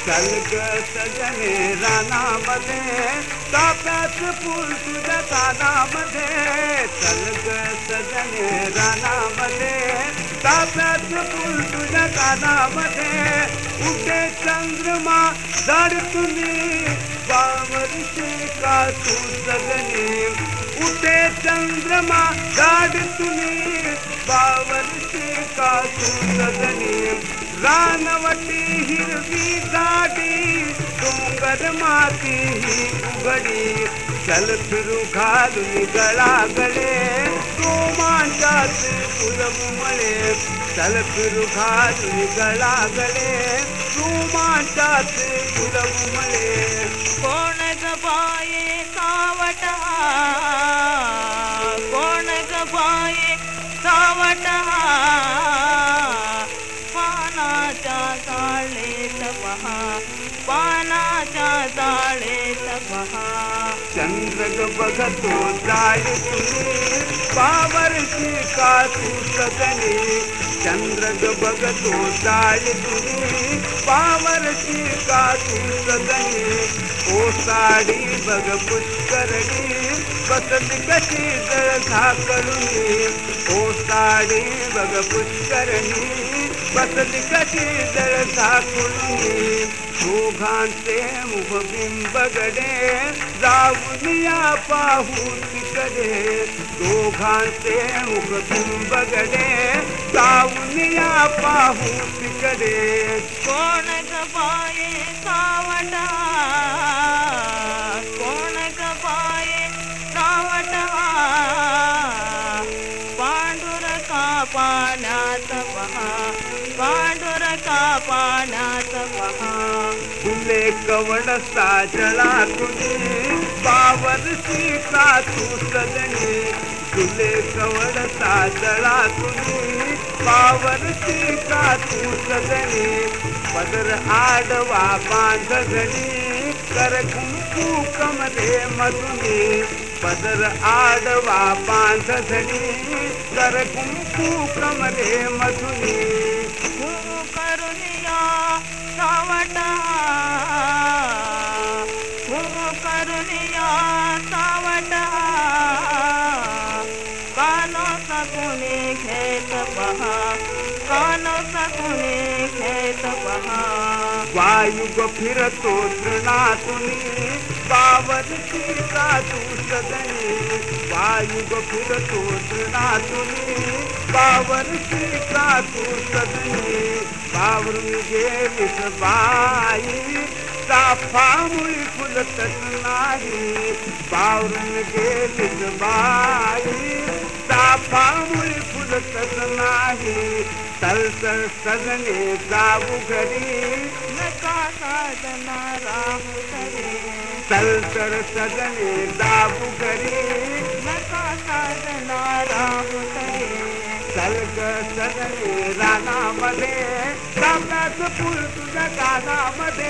चल सजने रानामध्ये ताप्याच फूल तुझ्या कानामध्ये चल ग सजने रानामध्ये ताप्याच फूल तुझ्या कानामध्ये उठे चंद्रमा जड तुम्ही बावरशी का तू सगने उठे चंद्रमा गाड तुम्ही बावरशी का तू सगने रानवटी हिरवी दाडी डोंगर माती ही उघडी चल फिरू गळा गळे रोमांचात मळे चल फिरू घालून गळा गळे रोमांचात मळे कोण गबाये सावट पानाच्या जाळेत पहा. चंद्र बघतो जाय पावरची का तू सगळे चंद्र बघतो जाय पावरची का तू सगळे ओ साडी बघ पुष्करणी बसत कशी जळ झाकळुनी ओ साडी बघ पुष्करणी बसली कशी जळ झाकळुनी दोघांचे मुख बिंबगडे जाऊन या पाहू तिकडे दोघांचे मुख बिंबगडे जाऊन या पाहू तिकडे कोण गबाये सावट? कोण गबाये सावट? पांडुर का पहा पाण्यात पहा फुले कवड साजला तुझे पावन सीता तू सजनी. फुले कवड साजला तुझे पावन सीता तू सजनी. पदर आडवा बांधणी कर कुंकू कमले मधुनी. पदर आडवा बांधणी कर कुंकू कमले मधुनी. कानो सकुने खेत पहा वायुग फिरतो तृणातुनी पावरची का तू सदनी वायुग फिरतो तृणातुनी पावरची का तू सदनी पावरून गेलीस बाई चाफा मुळी फुलतच नाही पावरून गेलीस बाई साफा मुळी फुलतच नाही तलतल सगणे जाऊ घरी नका साधना राहू तरे तलतर सगणे जाऊ घरी नका साधना राहू तरे सलग सगणे रानामध्ये सामनाचं फुल तुझ्या कानामध्ये